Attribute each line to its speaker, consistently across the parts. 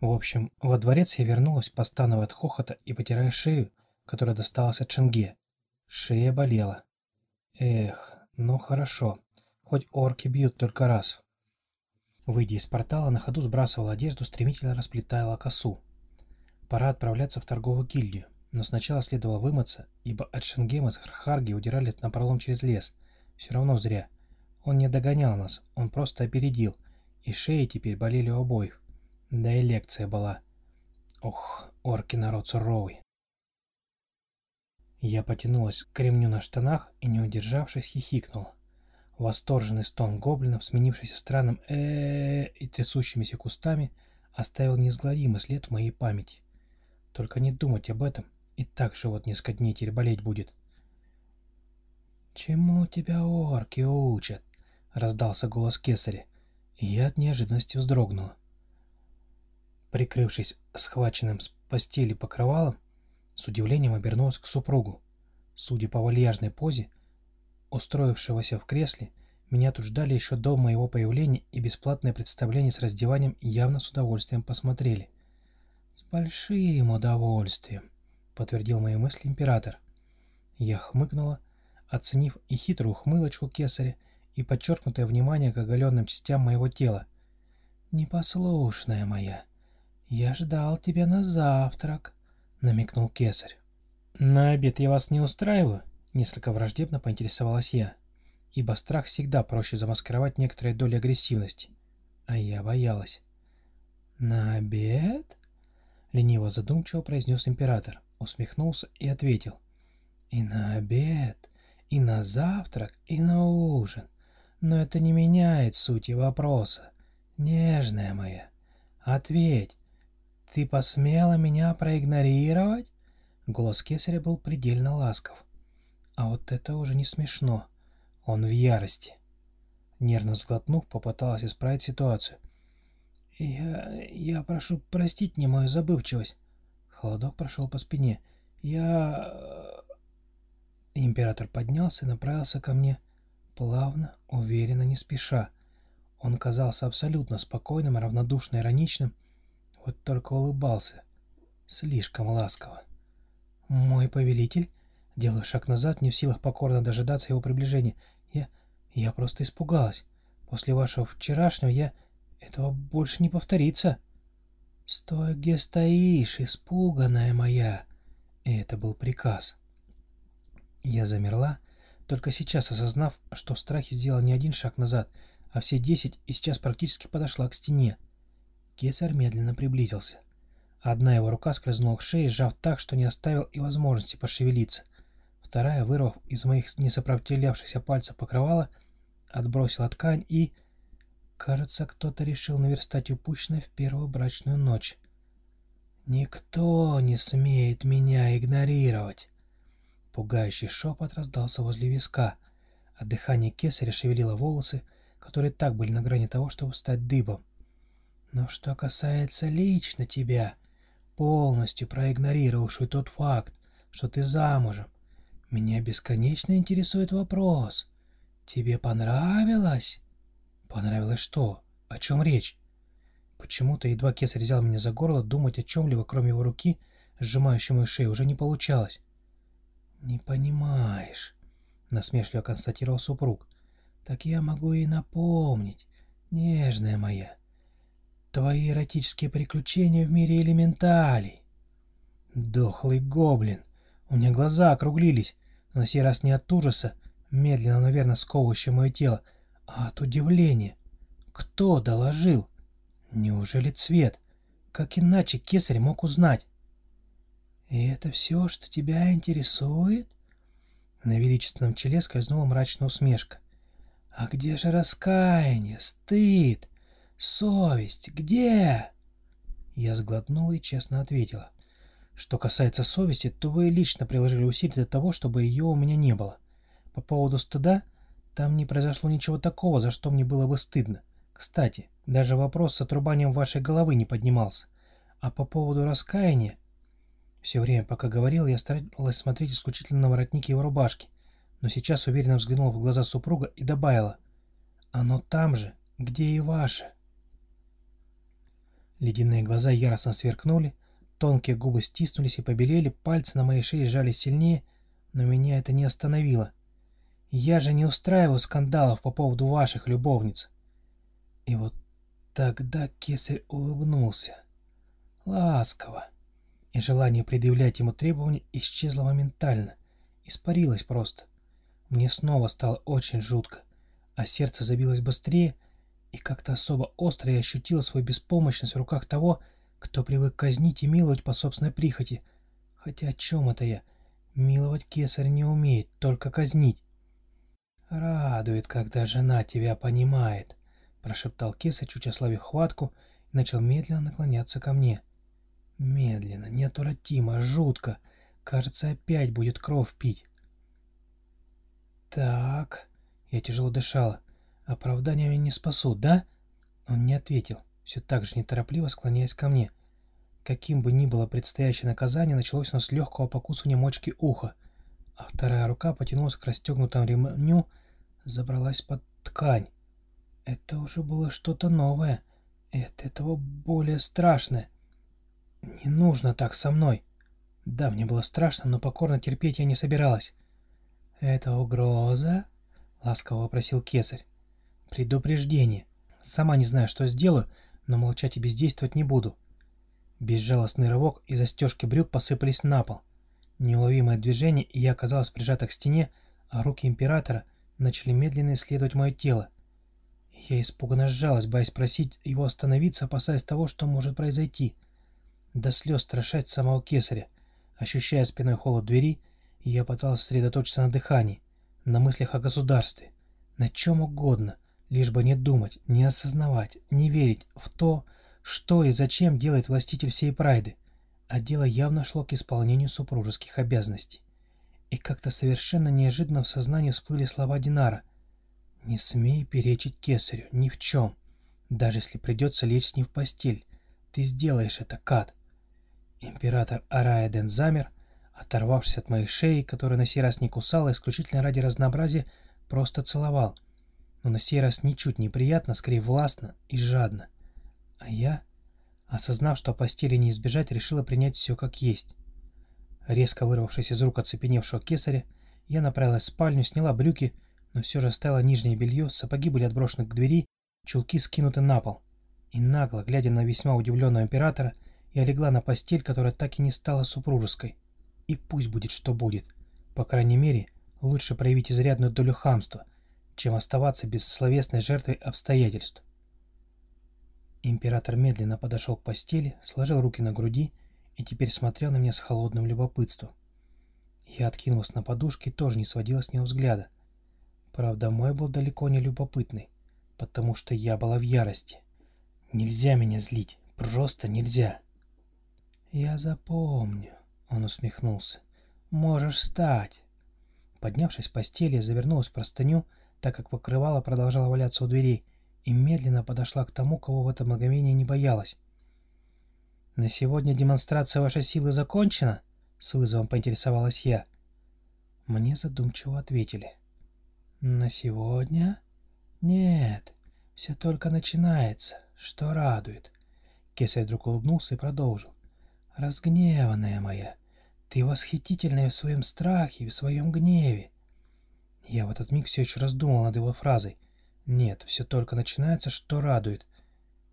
Speaker 1: В общем, во дворец я вернулась, постановая от хохота и потирая шею, которая досталась от Шенге. Шея болела. Эх, ну хорошо, хоть орки бьют только раз. Выйдя из портала, на ходу сбрасывала одежду, стремительно расплетая косу. Пора отправляться в торговую гильдию, но сначала следовало вымыться, ибо от Шенгема с Хархарги удирали на пролом через лес. Все равно зря. Он не догонял нас, он просто опередил, и шеи теперь болели у обоих. Да и лекция была. Ох, орки народ суровый. Я потянулась к ремню на штанах и, не удержавшись, хихикнула. Восторженный стон гоблинов, сменившийся странным э и трясущимися кустами, оставил неизгладимый след в моей памяти. Только не думать об этом, и так живот несколько дней теперь болеть будет. «Чему тебя орки учат?» — раздался голос кесаря, и я от неожиданности вздрогнула. Прикрывшись схваченным с постели покрывалом, с удивлением обернулась к супругу. Судя по вальяжной позе, устроившегося в кресле, меня тут ждали еще до моего появления и бесплатное представление с раздеванием явно с удовольствием посмотрели. «С большим удовольствием», — подтвердил мои мысли император. Я хмыкнула, оценив и хитрую ухмылочку кесаря, и подчеркнутое внимание к оголенным частям моего тела. «Непослушная моя, я ждал тебя на завтрак», — намекнул кесарь. «На обед я вас не устраиваю?» — несколько враждебно поинтересовалась я, ибо страх всегда проще замаскировать некоторые доли агрессивности. А я боялась. «На обед?» — лениво задумчиво произнес император, усмехнулся и ответил. «И на обед, и на завтрак, и на ужин. Но это не меняет сути вопроса. Нежная моя, ответь, «Ты посмела меня проигнорировать?» Голос кесаря был предельно ласков. А вот это уже не смешно. Он в ярости. Нервно сглотнув, попыталась исправить ситуацию. «Я... я прошу простить мне мою забывчивость». Холодок прошел по спине. «Я...» Император поднялся и направился ко мне, плавно, уверенно, не спеша. Он казался абсолютно спокойным, равнодушно ироничным, вот только улыбался. Слишком ласково. «Мой повелитель?» Делаю шаг назад, не в силах покорно дожидаться его приближения. Я... я просто испугалась. После вашего вчерашнего я... этого больше не повторится. «Стой, где стоишь, испуганная моя!» И это был приказ. Я замерла, только сейчас осознав, что в страхе сделала не один шаг назад, а все десять и сейчас практически подошла к стене. Кесарь медленно приблизился. Одна его рука скользнула к шее, сжав так, что не оставил и возможности пошевелиться. Вторая, вырвав из моих несопротивлявшихся пальцев покрывала, отбросила ткань и... Кажется, кто-то решил наверстать упущенное в первую брачную ночь. «Никто не смеет меня игнорировать!» Пугающий шепот раздался возле виска, а дыхание кесаря шевелило волосы, которые так были на грани того, чтобы стать дыбом. Но что касается лично тебя, полностью проигнорировавшую тот факт, что ты замужем, меня бесконечно интересует вопрос. Тебе понравилось? Понравилось что? О чем речь? Почему-то, едва кесарь взял меня за горло, думать о чем-либо, кроме его руки, сжимающей мою шею, уже не получалось. «Не понимаешь», — насмешливо констатировал супруг. «Так я могу и напомнить, нежная моя. Твои эротические приключения в мире элементалей. Дохлый гоблин. У меня глаза округлились, но на сей раз не от ужаса, медленно, наверное, сковывающее мое тело, а от удивления. Кто доложил? Неужели цвет? Как иначе кесарь мог узнать? И это все, что тебя интересует? На величественном челе скользнула мрачная усмешка. А где же раскаяние, стыд, «Совесть где?» Я сглотнула и честно ответила. «Что касается совести, то вы лично приложили усилия для того, чтобы ее у меня не было. По поводу стыда, там не произошло ничего такого, за что мне было бы стыдно. Кстати, даже вопрос с отрубанием вашей головы не поднимался. А по поводу раскаяния... Все время, пока говорил, я старалась смотреть исключительно на воротник его рубашки, но сейчас уверенно взглянула в глаза супруга и добавила. «Оно там же, где и ваше». Ледяные глаза яростно сверкнули, тонкие губы стиснулись и побелели, пальцы на моей шее сжались сильнее, но меня это не остановило. Я же не устраиваю скандалов по поводу ваших любовниц. И вот тогда кесарь улыбнулся. Ласково. И желание предъявлять ему требования исчезло моментально. Испарилось просто. Мне снова стало очень жутко, а сердце забилось быстрее, и как-то особо остро я ощутила свою беспомощность в руках того, кто привык казнить и миловать по собственной прихоти. Хотя о чем это я? Миловать кесарь не умеет, только казнить. «Радует, когда жена тебя понимает», — прошептал кесарь, чуть ослабив хватку, и начал медленно наклоняться ко мне. Медленно, неотвратимо, жутко. Кажется, опять будет кровь пить. «Так...» — я тяжело дышала. «Оправдания меня не спасут, да?» Он не ответил, все так же неторопливо склоняясь ко мне. Каким бы ни было предстоящее наказание, началось оно с легкого покусывания мочки уха, а вторая рука потянулась к расстегнутому ремню, забралась под ткань. Это уже было что-то новое, и от этого более страшное. Не нужно так со мной. Да, мне было страшно, но покорно терпеть я не собиралась. «Это угроза?» — ласково вопросил кесарь. «Предупреждение. Сама не знаю, что сделаю, но молчать и бездействовать не буду». Безжалостный рывок и застежки брюк посыпались на пол. Неуловимое движение, и я оказалась прижата к стене, а руки императора начали медленно исследовать мое тело. Я испуганно сжалась, боясь просить его остановиться, опасаясь того, что может произойти. До слез страшать самого кесаря. Ощущая спиной холод двери, я пыталась сосредоточиться на дыхании, на мыслях о государстве, на чем угодно, лишь бы не думать, не осознавать, не верить в то, что и зачем делает властитель всей Прайды а дело явно шло к исполнению супружеских обязанностей. И как-то совершенно неожиданно в сознании всплыли слова Динара. «Не смей перечить кесарю, ни в чем. Даже если придется лечь с ним в постель, ты сделаешь это, Кат». Император Араэден замер, оторвавшись от моей шеи, которая на сей раз не кусала, исключительно ради разнообразия, просто целовал. Но на сей раз ничуть неприятно, скорее властно и жадно. А я Осознав, что постели не избежать, решила принять все как есть. Резко вырвавшись из рук оцепеневшего кесаря, я направилась в спальню, сняла брюки, но все же оставила нижнее белье, сапоги были отброшены к двери, чулки скинуты на пол. И нагло, глядя на весьма удивленного императора, я легла на постель, которая так и не стала супружеской. И пусть будет, что будет. По крайней мере, лучше проявить изрядную долю хамства, чем оставаться без словесной жертвой обстоятельств. Император медленно подошел к постели, сложил руки на груди и теперь смотрел на меня с холодным любопытством. Я откинулась на подушке и тоже не сводила с него взгляда. Правда, мой был далеко не любопытный, потому что я была в ярости. Нельзя меня злить, просто нельзя. «Я запомню», — он усмехнулся. «Можешь встать». Поднявшись с постели, я завернулась в простыню, так как покрывало продолжало валяться у дверей, и медленно подошла к тому, кого в это мгновение не боялась. «На сегодня демонстрация вашей силы закончена?» — с вызовом поинтересовалась я. Мне задумчиво ответили. «На сегодня? Нет, все только начинается, что радует». Кесарь вдруг улыбнулся и продолжил. «Разгневанная моя, ты восхитительная в своем страхе в своем гневе». Я в этот миг все еще раздумал над его фразой — нет, все только начинается, что радует.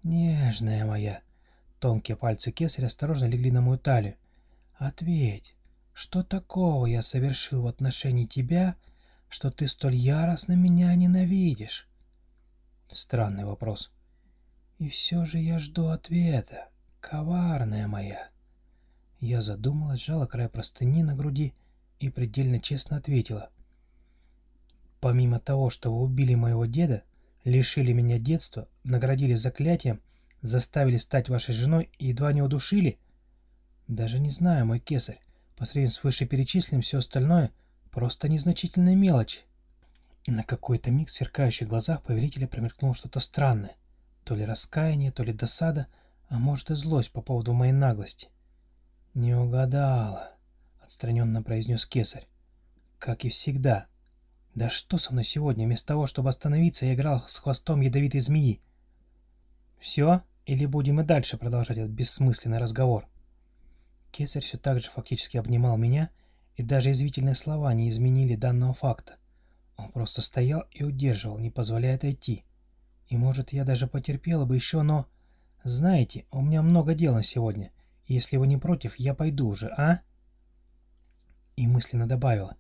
Speaker 1: Нежная моя. Тонкие пальцы кесаря осторожно легли на мою талию. Ответь, что такого я совершил в отношении тебя, что ты столь яростно меня ненавидишь? Странный вопрос. И все же я жду ответа, коварная моя. Я задумалась, сжала край простыни на груди и предельно честно ответила. Помимо того, что вы убили моего деда, лишили меня детства, наградили заклятием, заставили стать вашей женой и едва не удушили? Даже не знаю, мой кесарь. По сравнению с вышеперечисленным все остальное просто незначительная мелочь. На какой-то миг в сверкающих глазах повелителя промелькнуло что-то странное. То ли раскаяние, то ли досада, а может и злость по поводу моей наглости. «Не угадала», — отстраненно произнес кесарь. «Как и всегда». Да что со мной сегодня? Вместо того, чтобы остановиться, я играл с хвостом ядовитой змеи. «Все?» Или будем и дальше продолжать этот бессмысленный разговор? Кесарь все так же фактически обнимал меня, и даже извительные слова не изменили данного факта. Он просто стоял и удерживал, не позволяя отойти. И может, я даже потерпела бы еще, но... Знаете, у меня много дел на сегодня. Если вы не против, я пойду уже, а? И мысленно добавила.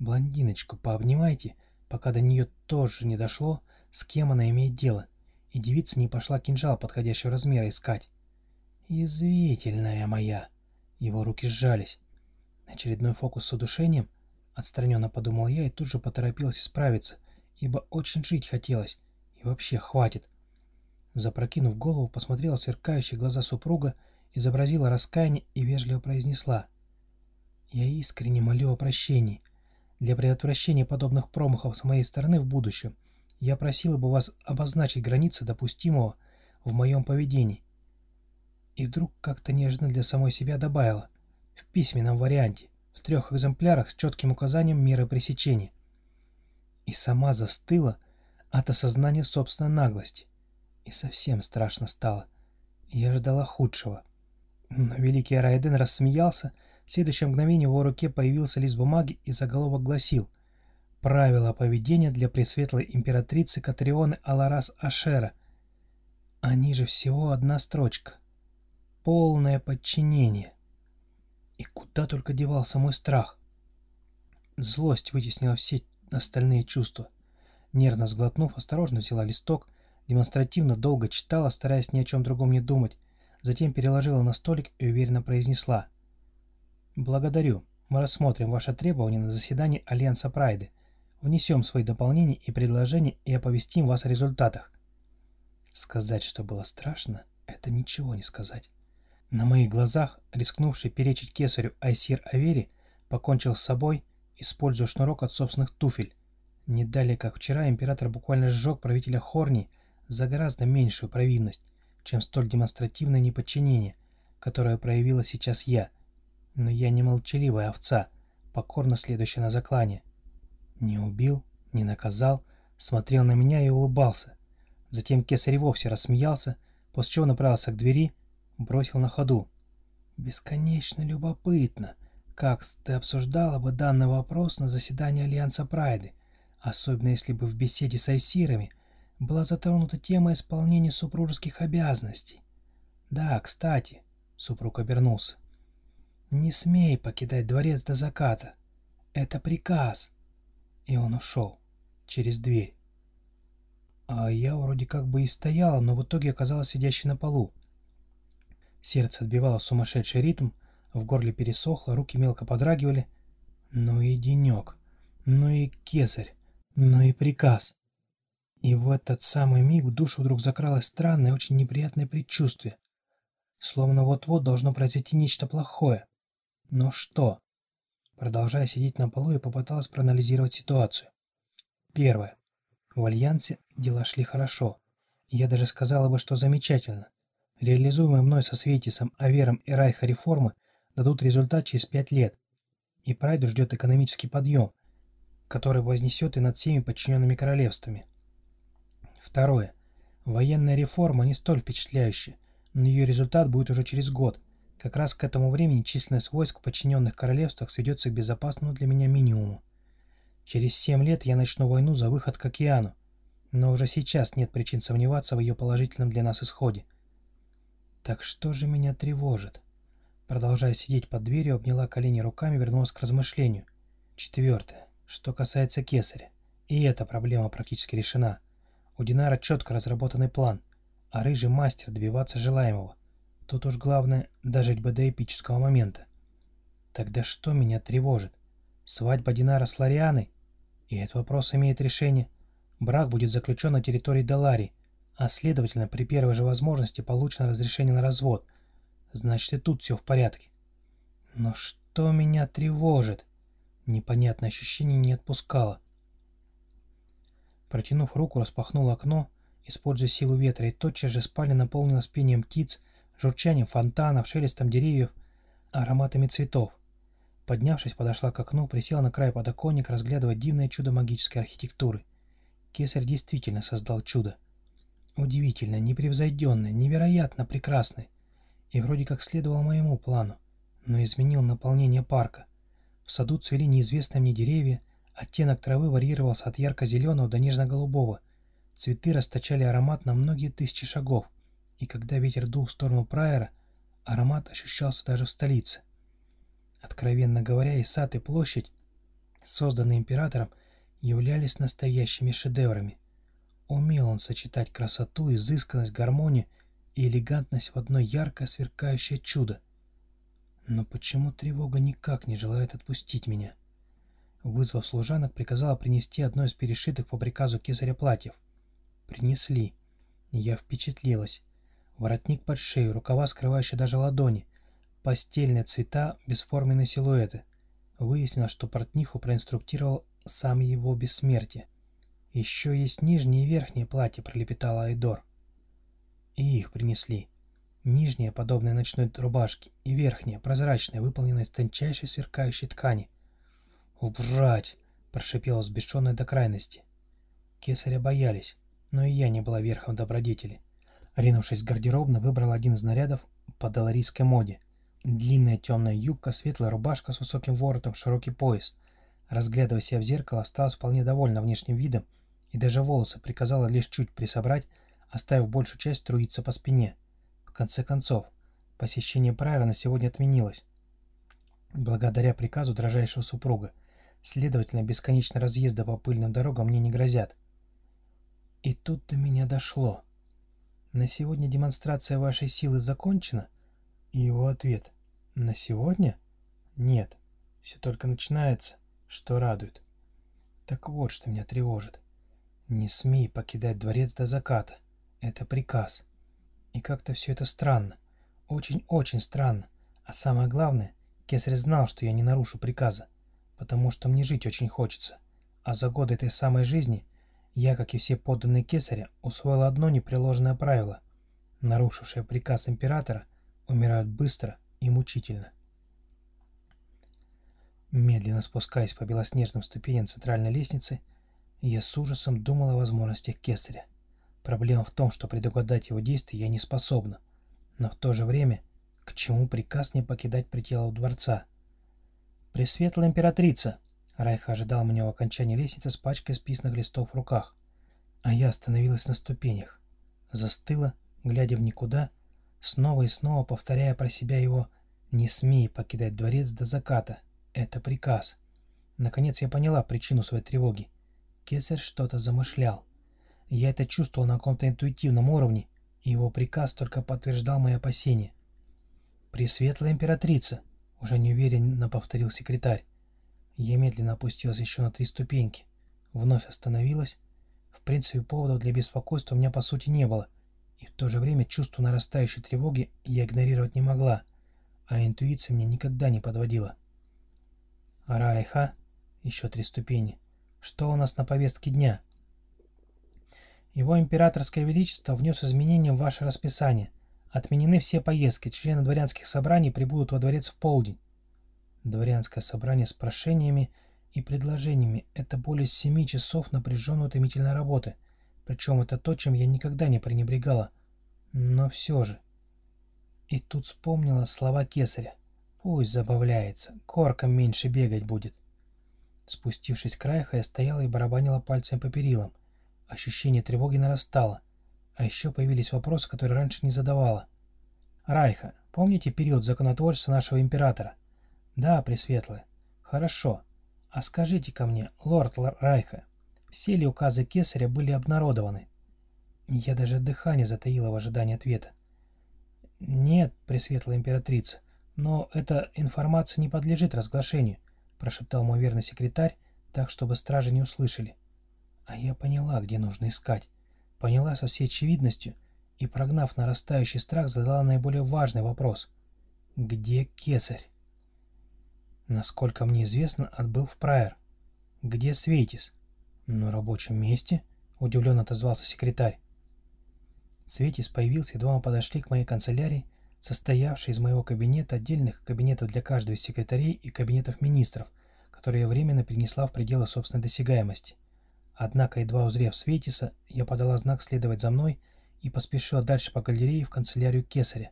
Speaker 1: Блондиночку пообнимайте, пока до нее тоже не дошло, с кем она имеет дело. И девица не пошла кинжал подходящего размера искать. Язвительная моя. Его руки сжались. Очередной фокус с удушением? Отстраненно подумал я и тут же поторопилась исправиться, ибо очень жить хотелось. И вообще хватит. Запрокинув голову, посмотрела сверкающие глаза супруга, изобразила раскаяние и вежливо произнесла. «Я искренне молю о прощении. Для предотвращения подобных промахов с моей стороны в будущем я просила бы вас обозначить границы допустимого в моем поведении». И вдруг как-то неожиданно для самой себя добавила. В письменном варианте, в трех экземплярах с четким указанием меры пресечения. И сама застыла от осознания собственной наглости. И совсем страшно стало. Я ждала худшего. Но великий Райден рассмеялся, в следующее мгновение в его руке появился лист бумаги и заголовок гласил «Правила поведения для пресветлой императрицы Катрионы Аларас Ашера». Они же всего одна строчка. Полное подчинение. И куда только девался мой страх. Злость вытеснила все остальные чувства. Нервно сглотнув, осторожно взяла листок, демонстративно долго читала, стараясь ни о чем другом не думать, затем переложила на столик и уверенно произнесла. «Благодарю. Мы рассмотрим ваше требование на заседании Альянса Прайды, внесем свои дополнения и предложения и оповестим вас о результатах». Сказать, что было страшно, это ничего не сказать. На моих глазах, рискнувший перечить кесарю Айсир Авери, покончил с собой, используя шнурок от собственных туфель. Не далее, как вчера, император буквально сжег правителя Хорни за гораздо меньшую провинность, чем столь демонстративное неподчинение, которое проявила сейчас я. Но я не молчаливая овца, покорно следующая на заклане. Не убил, не наказал, смотрел на меня и улыбался. Затем кесарь вовсе рассмеялся, после чего направился к двери, бросил на ходу. «Бесконечно любопытно, как ты обсуждала бы данный вопрос на заседании Альянса Прайды, особенно если бы в беседе с айсирами была затронута тема исполнения супружеских обязанностей. Да, кстати, супруг обернулся. Не смей покидать дворец до заката. Это приказ. И он ушел через дверь. А я вроде как бы и стояла, но в итоге оказалась сидящей на полу. Сердце отбивало сумасшедший ритм, в горле пересохло, руки мелко подрагивали. Ну и денек, ну и кесарь, ну и приказ. И в этот самый миг в душу вдруг закралось странное, очень неприятное предчувствие. Словно вот-вот должно произойти нечто плохое. Но что? Продолжая сидеть на полу, я попыталась проанализировать ситуацию. Первое. В Альянсе дела шли хорошо. Я даже сказала бы, что замечательно. Реализуемые мной со Светисом, Авером и Райха реформы дадут результат через пять лет. И Прайду ждет экономический подъем, который вознесет и над всеми подчиненными королевствами. Второе. Военная реформа не столь впечатляющая, но ее результат будет уже через год. Как раз к этому времени численность войск в подчиненных королевствах сведется к безопасному для меня минимуму. Через семь лет я начну войну за выход к океану, но уже сейчас нет причин сомневаться в ее положительном для нас исходе. Так что же меня тревожит? Продолжая сидеть под дверью, обняла колени руками, вернулась к размышлению. Четвертое. Что касается кесаря. И эта проблема практически решена. У Динара четко разработанный план, а рыжий мастер добиваться желаемого. Тут уж главное дожить бы до эпического момента. Тогда что меня тревожит? Свадьба Динара с Ларианой? И этот вопрос имеет решение. Брак будет заключен на территории Далари, а следовательно, при первой же возможности получено разрешение на развод. Значит, и тут все в порядке. Но что меня тревожит? Непонятное ощущение не отпускало. Протянув руку, распахнул окно, используя силу ветра, и тотчас же спальня наполнилась пением птиц, журчанием фонтанов, шелестом деревьев, ароматами цветов. Поднявшись, подошла к окну, присела на край подоконника, разглядывая дивное чудо магической архитектуры. Кесарь действительно создал чудо. Удивительно, непревзойденной, невероятно прекрасной. И вроде как следовало моему плану, но изменил наполнение парка. В саду цвели неизвестные мне деревья, оттенок травы варьировался от ярко-зеленого до нежно-голубого. Цветы расточали аромат на многие тысячи шагов, и когда ветер дул в сторону Прайера, аромат ощущался даже в столице. Откровенно говоря, и сад, и площадь, созданные императором, являлись настоящими шедеврами. Умел он сочетать красоту, изысканность, гармонию и элегантность в одно яркое сверкающее чудо. Но почему тревога никак не желает отпустить меня? Вызвав служанок, приказала принести одно из перешитых по приказу кесаря платьев. Принесли. Я впечатлилась. Воротник под шею, рукава, скрывающие даже ладони, постельные цвета, бесформенные силуэты. Выяснилось, что портниху проинструктировал сам его бессмертие. «Еще есть нижнее и верхнее платье», — пролепетала Айдор. И их принесли. Нижняя, подобная ночной рубашке, и верхняя, прозрачная, выполненная из тончайшей сверкающей ткани. «Убрать!» — прошипела взбешенная до крайности. Кесаря боялись, но и я не была верхом добродетели. Ринувшись в гардеробную, выбрала один из нарядов по доларийской моде. Длинная темная юбка, светлая рубашка с высоким воротом, широкий пояс. Разглядывая себя в зеркало, осталась вполне довольна внешним видом и даже волосы приказала лишь чуть присобрать, оставив большую часть струиться по спине. В конце концов, посещение Прайера на сегодня отменилось. Благодаря приказу дрожайшего супруга. Следовательно, бесконечные разъезды по пыльным дорогам мне не грозят. И тут до меня дошло. На сегодня демонстрация вашей силы закончена? И его ответ. На сегодня? Нет. Все только начинается, что радует. Так вот, что меня тревожит. Не смей покидать дворец до заката. Это приказ. И как-то все это странно. Очень-очень странно. А самое главное, Кесарь знал, что я не нарушу приказа, потому что мне жить очень хочется. А за годы этой самой жизни я, как и все подданные Кесаря, усвоил одно непреложное правило. Нарушившие приказ императора умирают быстро и мучительно. Медленно спускаясь по белоснежным ступеням центральной лестницы, я с ужасом думал о возможностях Кесаря. Проблема в том, что предугадать его действия я не способна. Но в то же время, к чему приказ не покидать пределов дворца? «Пресветлая императрица!» Райха ожидал меня у окончания лестницы с пачкой списанных листов в руках. А я остановилась на ступенях. Застыла, глядя в никуда, снова и снова повторяя про себя его «Не смей покидать дворец до заката. Это приказ». Наконец я поняла причину своей тревоги. Кесарь что-то замышлял. Я это чувствовал на каком-то интуитивном уровне, и его приказ только подтверждал мои опасения. «Пресветлая императрица!» — уже неуверенно повторил секретарь. Я медленно опустилась еще на три ступеньки. Вновь остановилась. В принципе, поводов для беспокойства у меня по сути не было, и в то же время чувство нарастающей тревоги я игнорировать не могла, а интуиция мне никогда не подводила. «Райха!» — еще три ступени. «Что у нас на повестке дня?» Его императорское величество внес изменения в ваше расписание. Отменены все поездки, члены дворянских собраний прибудут во дворец в полдень. Дворянское собрание с прошениями и предложениями – это более семи часов напряженной утомительной работы. Причем это то, чем я никогда не пренебрегала. Но все же. И тут вспомнила слова кесаря. Пусть забавляется, корком меньше бегать будет. Спустившись к Райха, я стояла и барабанила пальцем по перилам. Ощущение тревоги нарастало. А еще появились вопросы, которые раньше не задавала. «Райха, помните период законотворчества нашего императора?» «Да, Пресветлая. Хорошо. А скажите ко мне, лорд Райха, все ли указы Кесаря были обнародованы?» Я даже дыхание затаила в ожидании ответа. «Нет, Пресветлая Императрица, но эта информация не подлежит разглашению», прошептал мой верный секретарь, так, чтобы стражи не услышали. А я поняла, где нужно искать. Поняла со всей очевидностью и, прогнав нарастающий страх, задала наиболее важный вопрос. Где кесарь? Насколько мне известно, отбыл в Прайер. Где Светис? На рабочем месте, удивленно отозвался секретарь. Светис появился, едва мы подошли к моей канцелярии, состоявшей из моего кабинета, отдельных кабинетов для каждого из секретарей и кабинетов министров, которые я временно перенесла в пределы собственной досягаемости. Однако, едва узрев Светиса, я подала знак следовать за мной и поспешила дальше по галерее в канцелярию Кесаря.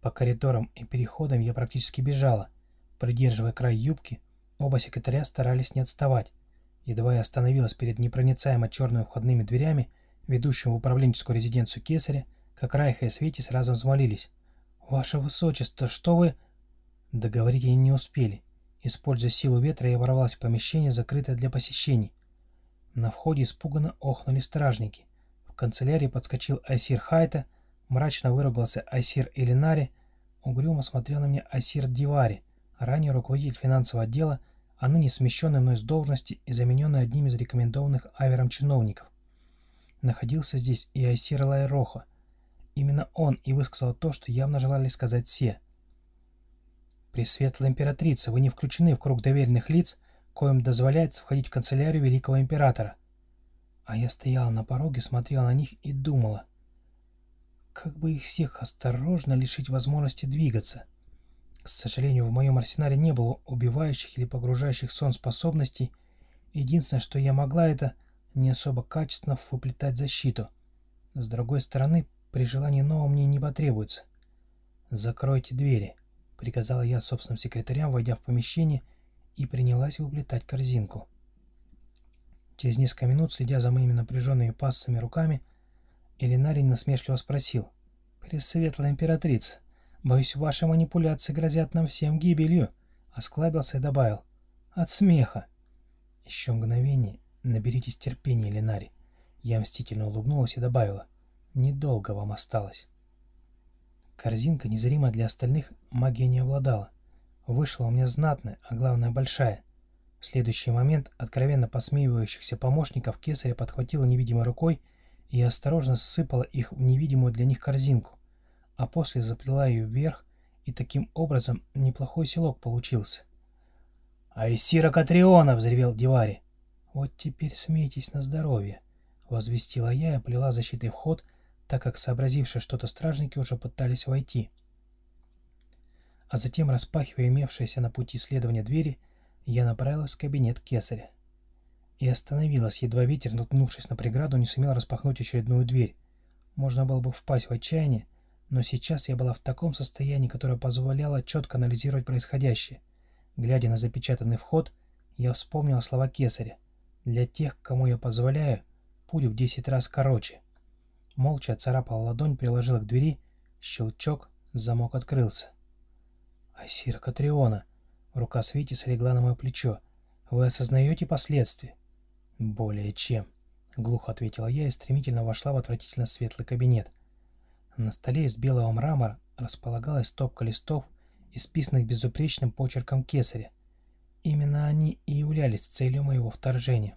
Speaker 1: По коридорам и переходам я практически бежала. Придерживая край юбки, оба секретаря старались не отставать. Едва я остановилась перед непроницаемо черными входными дверями, ведущими в управленческую резиденцию Кесаря, как Райха и Светис разом взмолились. «Ваше Высочество, что вы...» Договорить они не успели. Используя силу ветра, я ворвалась в помещение, закрытое для посещений. На входе испуганно охнули стражники. В канцелярии подскочил Айсир Хайта, мрачно выругался Айсир Элинари, угрюмо смотрел на меня Айсир Дивари, ранее руководитель финансового отдела, а ныне смещенный мной с должности и замененный одним из рекомендованных Авером чиновников. Находился здесь и Айсир Лайроха. Именно он и высказал то, что явно желали сказать все. «Пресветлая императрица, вы не включены в круг доверенных лиц, коим дозволяется входить в канцелярию великого императора». А я стояла на пороге, смотрела на них и думала, как бы их всех осторожно лишить возможности двигаться. К сожалению, в моем арсенале не было убивающих или погружающих сон способностей. Единственное, что я могла, это не особо качественно выплетать защиту. С другой стороны, при желании нового мне не потребуется. «Закройте двери», — приказала я собственным секретарям, войдя в помещение, и принялась выплетать корзинку. Через несколько минут, следя за моими напряженными пассами руками, Элинарий насмешливо спросил. «Пресветлая императрица, боюсь, ваши манипуляции грозят нам всем гибелью», — осклабился и добавил. «От смеха». Еще мгновение. Наберитесь терпения, Элинарий. Я мстительно улыбнулась и добавила. Недолго вам осталось. Корзинка, незримо для остальных, магия не обладала. Вышла у меня знатная, а главное большая. В следующий момент откровенно посмеивающихся помощников кесаря подхватила невидимой рукой и осторожно сыпала их в невидимую для них корзинку, а после заплела ее вверх, и таким образом неплохой селок получился. «Айсира Катриона!» — взревел Дивари. «Вот теперь смейтесь на здоровье!» — возвестила я и плела защитный вход, так как сообразившие что-то стражники уже пытались войти. А затем, распахивая имевшиеся на пути следования двери, я направилась в кабинет кесаря. И остановилась, едва ветер, наткнувшись на преграду, не сумел распахнуть очередную дверь. Можно было бы впасть в отчаяние, но сейчас я была в таком состоянии, которое позволяло четко анализировать происходящее. Глядя на запечатанный вход, я вспомнила слова кесаря. «Для тех, кому я позволяю, путь в десять раз короче». Молча царапала ладонь, приложила к двери, щелчок, замок открылся. «Айсира Катриона!» Рука Свети слегла на мое плечо. «Вы осознаете последствия?» «Более чем», — глухо ответила я и стремительно вошла в отвратительно светлый кабинет. На столе из белого мрамора располагалась стопка листов, исписанных безупречным почерком кесаря. Именно они и являлись целью моего вторжения.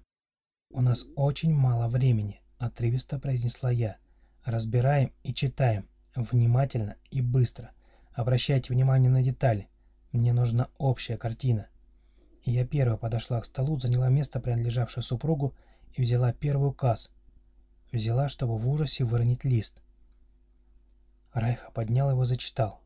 Speaker 1: «У нас очень мало времени», — отрывисто произнесла я. «Разбираем и читаем. Внимательно и быстро. Обращайте внимание на детали. Мне нужна общая картина. Я первая подошла к столу, заняла место, принадлежавшее супругу, и взяла первый указ. Взяла, чтобы в ужасе выронить лист. Райха поднял его зачитал.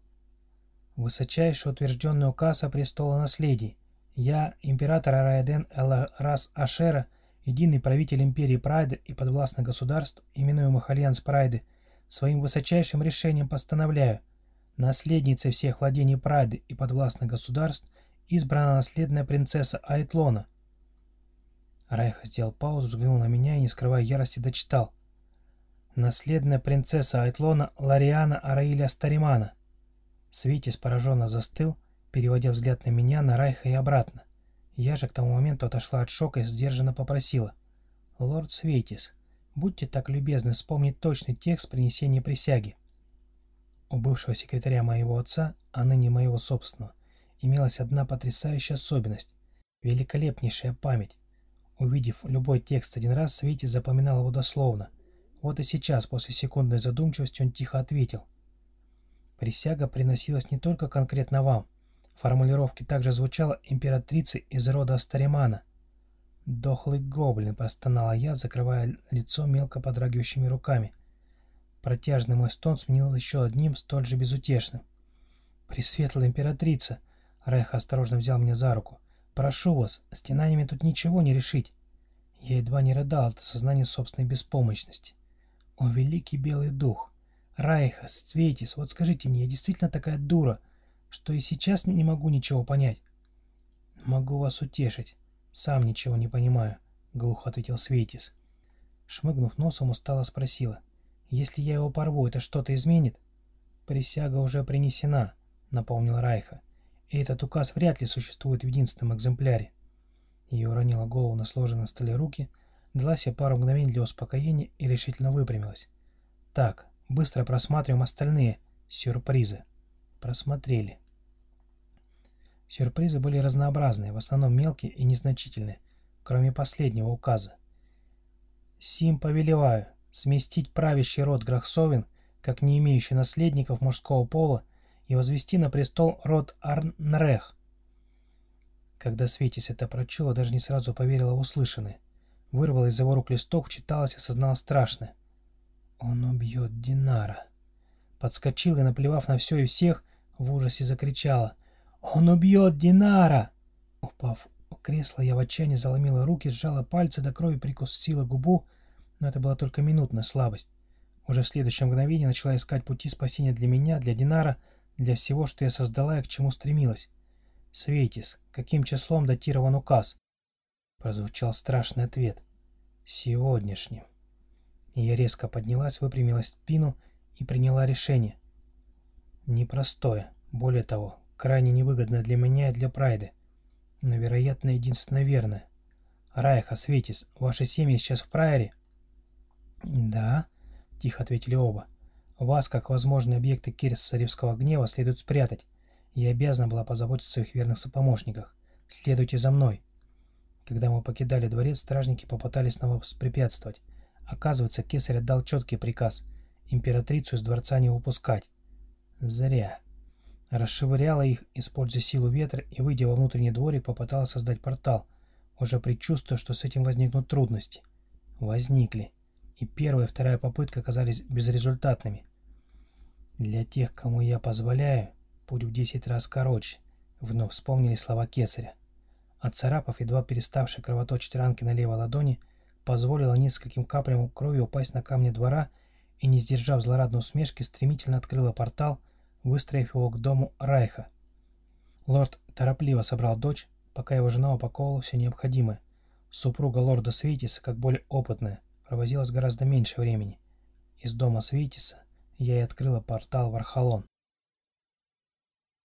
Speaker 1: Высочайший утвержденный указ о престолонаследии. Я, император Араэден Эл-Рас Ашера, единый правитель империи Прайды и подвластных государств, именуемых Альянс Прайды, своим высочайшим решением постановляю – Наследницей всех владений Прайды и подвластных государств избрана наследная принцесса Айтлона. Райха сделал паузу, взглянул на меня и, не скрывая ярости, дочитал. Наследная принцесса Айтлона Лариана Араиля Старимана. Свитис пораженно застыл, переводя взгляд на меня, на Райха и обратно. Я же к тому моменту отошла от шока и сдержанно попросила. «Лорд Светис, будьте так любезны вспомнить точный текст принесения присяги». У бывшего секретаря моего отца, а ныне моего собственного, имелась одна потрясающая особенность – великолепнейшая память. Увидев любой текст один раз, Свити запоминал его дословно. Вот и сейчас, после секундной задумчивости, он тихо ответил. Присяга приносилась не только конкретно вам. В формулировке также звучала императрица из рода Астаримана. «Дохлый гоблин», – простонала я, закрывая лицо мелко подрагивающими руками – Протяжный мой стон сменил еще одним, столь же безутешным. «Пресветлая императрица!» Райха осторожно взял меня за руку. «Прошу вас, стенаниями тут ничего не решить!» Я едва не рыдал от осознания собственной беспомощности. «О, великий белый дух! Райха, Светис, вот скажите мне, я действительно такая дура, что и сейчас не могу ничего понять?» «Могу вас утешить. Сам ничего не понимаю», — глухо ответил Светис. Шмыгнув носом, устало спросила. «Если я его порву, это что-то изменит?» «Присяга уже принесена», — напомнил Райха. «И этот указ вряд ли существует в единственном экземпляре». Ее уронила голову на сложенные на столе руки, дала себе пару мгновений для успокоения и решительно выпрямилась. «Так, быстро просматриваем остальные сюрпризы». Просмотрели. Сюрпризы были разнообразные, в основном мелкие и незначительные, кроме последнего указа. «Сим повелеваю сместить правящий род Грахсовин, как не имеющий наследников мужского пола, и возвести на престол род Арнрех, когда Светис это прочула, даже не сразу поверила в услышанное. Вырвала из его рук листок, вчиталась и осознала страшное. «Он убьет Динара!» Подскочила и, наплевав на все и всех, в ужасе закричала. «Он убьет Динара!» Упав в кресло, я в отчаянии заломила руки, сжала пальцы до крови, прикусила губу, но это была только минутная слабость. Уже в следующее мгновение начала искать пути спасения для меня, для Динара, для всего, что я создала и к чему стремилась. «Светис, каким числом датирован указ?» Прозвучал страшный ответ. «Сегодняшним». И я резко поднялась, выпрямила спину и приняла решение. Непростое, более того, крайне невыгодное для меня и для Прайды, но, вероятно, единственно верное. «Райха, Светис, ваши семьи сейчас в Прайере?» «Да», — тихо ответили оба. «Вас, как возможные объекты Кирсаревского гнева, следует спрятать. Я обязана была позаботиться о своих верных сопомощниках. Следуйте за мной. Когда мы покидали дворец, стражники попытались нам воспрепятствовать. Оказывается, кесарь отдал четкий приказ императрицу из дворца не выпускать. Зря. Расшевыряла их, используя силу ветра, и, выйдя во внутренний дворик, попыталась создать портал, уже предчувствуя, что с этим возникнут трудности. Возникли. И первая и вторая попытка оказались безрезультатными. Для тех, кому я позволяю, путь в десять раз короче, вновь вспомнили слова кесаря. Отцарапав едва переставшие кровоточить ранки на левой ладони, позволила нескольким каплям крови упасть на камни двора и, не сдержав злорадной усмешки, стремительно открыла портал, выстроив его к дому Райха. Лорд торопливо собрал дочь, пока его жена упаковывала все необходимое. Супруга лорда Светиса, как более опытная, провозилась гораздо меньше времени. Из дома Светиса я и открыла портал в Архалон.